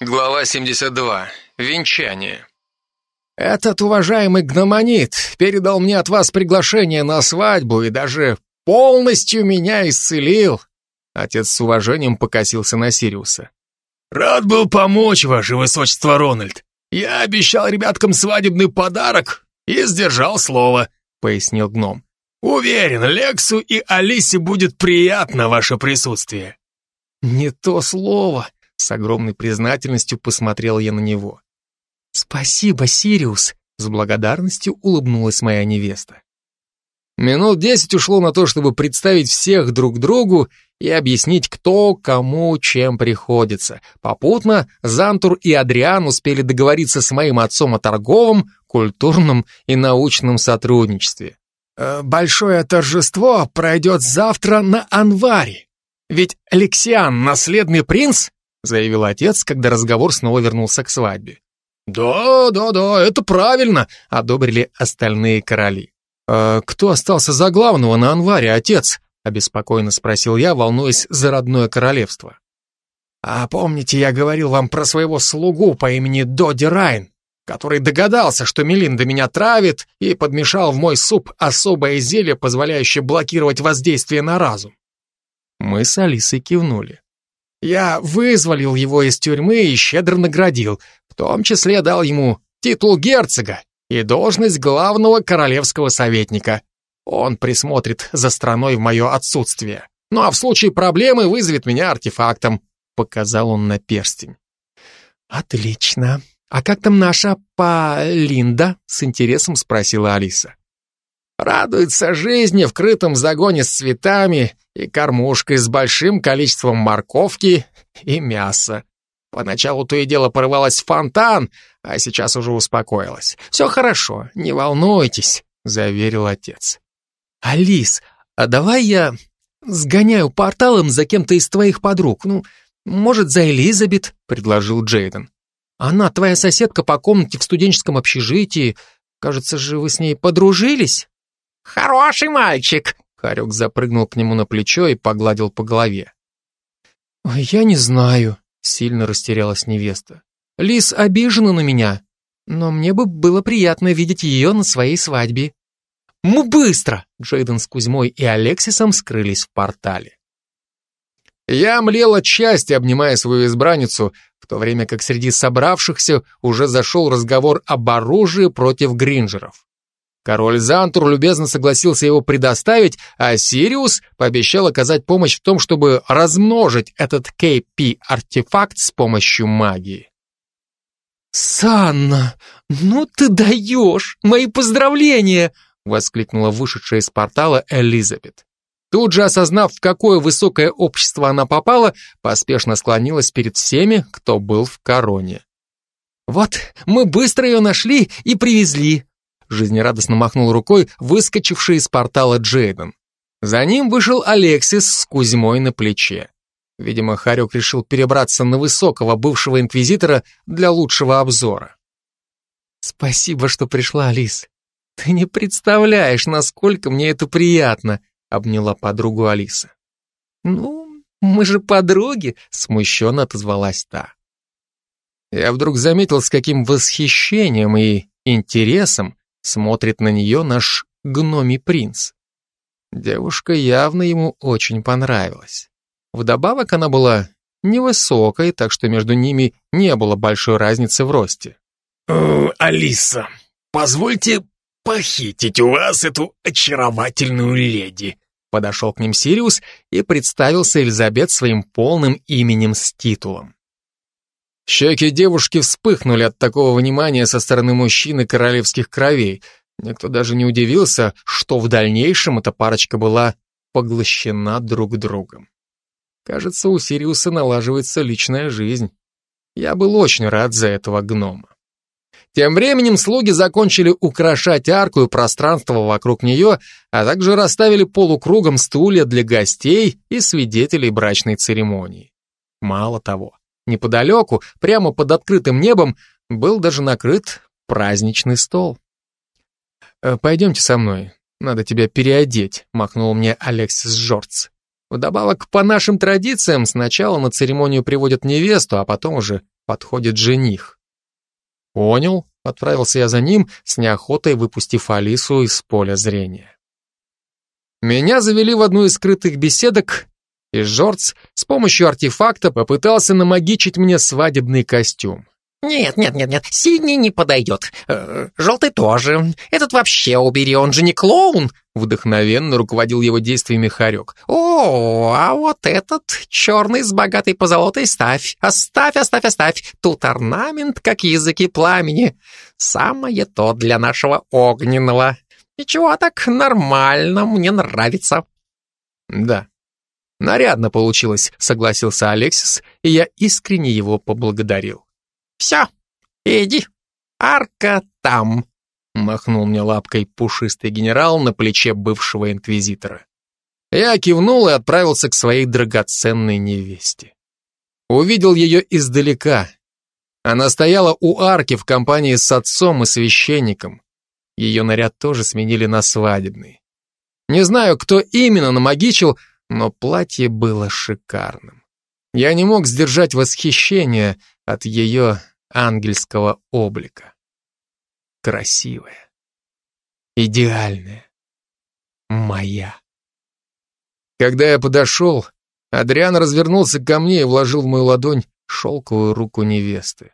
Глава 72. Венчание. Этот уважаемый гномонит передал мне от вас приглашение на свадьбу и даже полностью меня исцелил. Отец с уважением покосился на Сириуса. Рад был помочь, ваше высочество Рональд. Я обещал ребяткам свадебный подарок и сдержал слово, пояснил гном. Уверен, Лексу и Алисе будет приятно ваше присутствие. Не то слово, с огромной признательностью посмотрел я на него. «Спасибо, Сириус!» С благодарностью улыбнулась моя невеста. Минут десять ушло на то, чтобы представить всех друг другу и объяснить, кто кому чем приходится. Попутно Зантур и Адриан успели договориться с моим отцом о торговом, культурном и научном сотрудничестве. «Э, «Большое торжество пройдет завтра на Анваре. Ведь Алексиан — наследный принц?» Заявил отец, когда разговор снова вернулся к свадьбе. «Да, да, да, это правильно», — одобрили остальные короли. «А кто остался за главного на Анваре, отец?» — обеспокоенно спросил я, волнуясь за родное королевство. «А помните, я говорил вам про своего слугу по имени Доди Райн, который догадался, что Мелинда меня травит и подмешал в мой суп особое зелье, позволяющее блокировать воздействие на разум?» Мы с Алисой кивнули. Я вызволил его из тюрьмы и щедро наградил, в том числе дал ему титул герцога и должность главного королевского советника. Он присмотрит за страной в мое отсутствие. Ну а в случае проблемы вызовет меня артефактом, показал он на перстень. Отлично. А как там наша Полинда? С интересом спросила Алиса. Радуется жизни в крытом загоне с цветами и кормушкой с большим количеством морковки и мяса. Поначалу то и дело порывалась в фонтан, а сейчас уже успокоилась. «Все хорошо, не волнуйтесь», — заверил отец. «Алис, а давай я сгоняю порталом за кем-то из твоих подруг. Ну, может, за Элизабет?» — предложил Джейден. «Она твоя соседка по комнате в студенческом общежитии. Кажется же, вы с ней подружились?» «Хороший мальчик!» Харек запрыгнул к нему на плечо и погладил по голове. «Я не знаю», — сильно растерялась невеста. «Лис обижена на меня, но мне бы было приятно видеть ее на своей свадьбе». «Мы быстро!» — Джейден с Кузьмой и Алексисом скрылись в портале. Я млел от счастья, обнимая свою избранницу, в то время как среди собравшихся уже зашел разговор об оружии против гринджеров. Король Зантур любезно согласился его предоставить, а Сириус пообещал оказать помощь в том, чтобы размножить этот KP-артефакт с помощью магии. «Санна, ну ты даешь! Мои поздравления!» воскликнула вышедшая из портала Элизабет. Тут же, осознав, в какое высокое общество она попала, поспешно склонилась перед всеми, кто был в короне. «Вот, мы быстро ее нашли и привезли жизнерадостно махнул рукой выскочивший из портала Джейден. За ним вышел Алексис с Кузьмой на плече. Видимо, Харек решил перебраться на высокого бывшего инквизитора для лучшего обзора. «Спасибо, что пришла, Алис. Ты не представляешь, насколько мне это приятно», обняла подругу Алиса. «Ну, мы же подруги», смущенно отозвалась та. Я вдруг заметил, с каким восхищением и интересом смотрит на нее наш гномий принц. Девушка явно ему очень понравилась. Вдобавок она была невысокой, так что между ними не было большой разницы в росте. «О, Алиса, позвольте похитить у вас эту очаровательную леди», подошел к ним Сириус и представился Элизабет своим полным именем с титулом. Щеки девушки вспыхнули от такого внимания со стороны мужчины королевских кровей. Никто даже не удивился, что в дальнейшем эта парочка была поглощена друг другом. Кажется, у Сириуса налаживается личная жизнь. Я был очень рад за этого гнома. Тем временем слуги закончили украшать арку и пространство вокруг нее, а также расставили полукругом стулья для гостей и свидетелей брачной церемонии. Мало того, Неподалеку, прямо под открытым небом, был даже накрыт праздничный стол. «Э, «Пойдемте со мной, надо тебя переодеть», — махнул мне Алексис Жорц. Вдобавок, по нашим традициям, сначала на церемонию приводят невесту, а потом уже подходит жених. Понял, отправился я за ним, с неохотой выпустив Алису из поля зрения. Меня завели в одну из скрытых беседок, и Жорц с помощью артефакта попытался намагичить мне свадебный костюм. «Нет, нет, нет, нет, синий не подойдет. Э, желтый тоже. Этот вообще убери, он же не клоун!» Вдохновенно руководил его действиями Харек. «О, а вот этот черный с богатой позолотой ставь. Оставь, оставь, оставь. Тут орнамент, как языки пламени. Самое то для нашего огненного. Ничего так нормально, мне нравится». «Да, нарядно получилось», — согласился Алексис, и я искренне его поблагодарил. «Все, иди, арка там», — махнул мне лапкой пушистый генерал на плече бывшего инквизитора. Я кивнул и отправился к своей драгоценной невесте. Увидел ее издалека. Она стояла у арки в компании с отцом и священником. Ее наряд тоже сменили на свадебный. Не знаю, кто именно намагичил, но платье было шикарным. Я не мог сдержать восхищение от ее ангельского облика. Красивая, идеальная, моя. Когда я подошел, Адриан развернулся ко мне и вложил в мою ладонь шелковую руку невесты.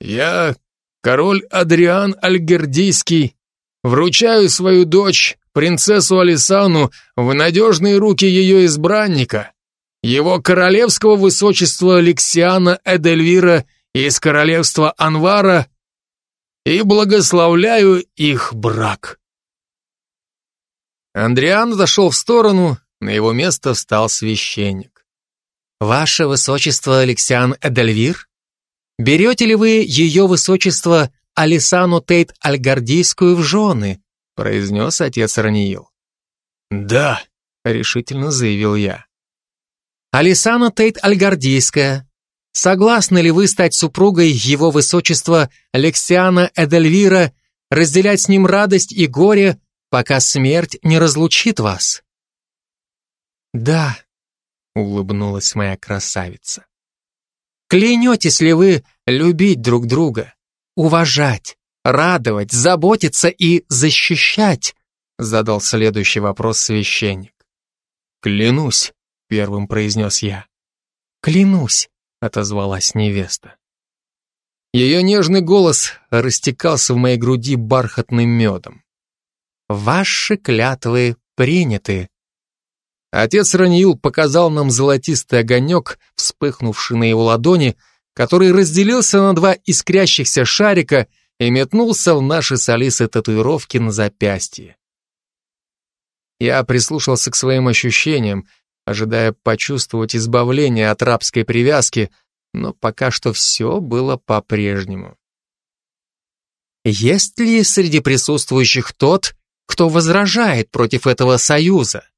«Я, король Адриан Альгердийский, вручаю свою дочь, принцессу Алисану, в надежные руки ее избранника, его королевского высочества Алексиана Эдельвира из королевства Анвара, и благословляю их брак». Андриан зашел в сторону, на его место встал священник. «Ваше высочество Алексиан Эдельвир? Берете ли вы ее высочество Алисану Тейт Альгардийскую в жены?» Произнес отец Раниил. «Да», — решительно заявил я. «Алисана Тейт Альгардийская, согласны ли вы стать супругой его высочества Алексиана Эдельвира, разделять с ним радость и горе, пока смерть не разлучит вас?» «Да», — улыбнулась моя красавица. «Клянетесь ли вы любить друг друга, уважать, радовать, заботиться и защищать?» Задал следующий вопрос священник. «Клянусь», — первым произнес я. «Клянусь», — отозвалась невеста. Ее нежный голос растекался в моей груди бархатным медом. «Ваши клятвы приняты», Отец Раниил показал нам золотистый огонек, вспыхнувший на его ладони, который разделился на два искрящихся шарика и метнулся в наши с татуировки на запястье. Я прислушался к своим ощущениям, ожидая почувствовать избавление от рабской привязки, но пока что все было по-прежнему. Есть ли среди присутствующих тот, кто возражает против этого союза?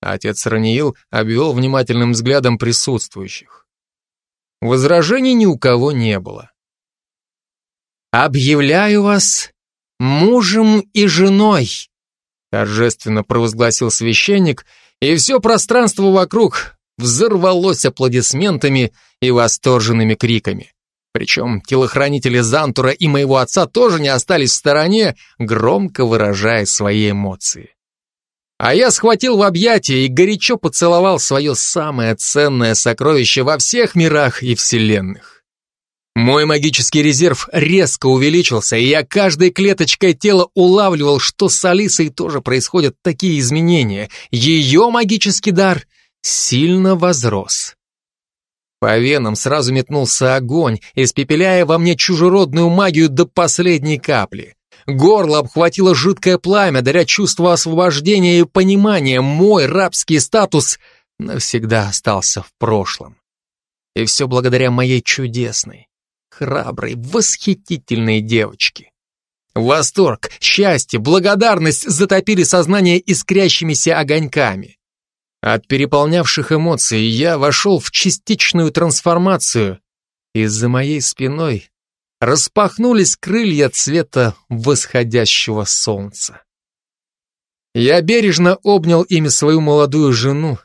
Отец Раниил обвел внимательным взглядом присутствующих. Возражений ни у кого не было. «Объявляю вас мужем и женой», торжественно провозгласил священник, и все пространство вокруг взорвалось аплодисментами и восторженными криками. Причем телохранители Зантура и моего отца тоже не остались в стороне, громко выражая свои эмоции. А я схватил в объятия и горячо поцеловал свое самое ценное сокровище во всех мирах и вселенных. Мой магический резерв резко увеличился, и я каждой клеточкой тела улавливал, что с Алисой тоже происходят такие изменения. Ее магический дар сильно возрос. По венам сразу метнулся огонь, испепеляя во мне чужеродную магию до последней капли. Горло обхватило жидкое пламя, даря чувство освобождения и понимания. Мой рабский статус навсегда остался в прошлом. И все благодаря моей чудесной, храброй, восхитительной девочке. Восторг, счастье, благодарность затопили сознание искрящимися огоньками. От переполнявших эмоций я вошел в частичную трансформацию, и за моей спиной распахнулись крылья цвета восходящего солнца. Я бережно обнял ими свою молодую жену,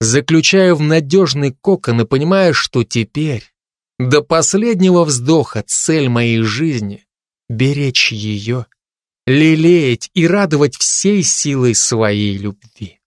заключая в надежный кокон и понимая, что теперь До последнего вздоха цель моей жизни — беречь ее, лелеять и радовать всей силой своей любви.